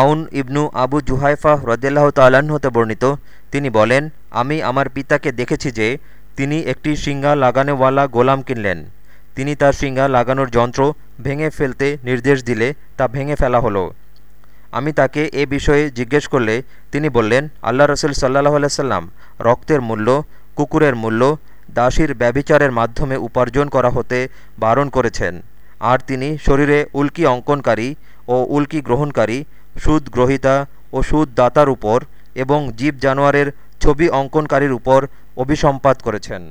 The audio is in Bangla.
আউন ইবনু আবু জুহাইফা রদিয়াল্লাহ তাল্লাহ্ন হতে বর্ণিত। তিনি বলেন, আমি আমার পিতাকে দেখেছি যে তিনি একটি শিঙ্গা লাগানেওয়ালা গোলাম কিনলেন। তিনি তার শিঙ্গা লাগানোর যন্ত্র ভেঙে ফেলতে নির্দেশ দিলে তা ভেঙে ফেলা হলো। আমি তাকে এ বিষয়ে জিজ্ঞেস করলে তিনি বললেন, আল্লাহ রসুল সাল্লাহ আলাইসাল্লাম রক্তের মূল্য, কুকুরের মূল্য, দাসীর ব্যবিচারের মাধ্যমে উপার্জন করা হতে বারণ করেছেন। আর তিনি শরীরে উল্কি অঙ্কনকারী ও উল্কি গ্রহণকারী সুদ গ্রহিতা ও সুদ দাতার উপর এবং জীব জানোয়ারের ছবি অঙ্কনকারীর উপর অভিসম্পাত করেছেন।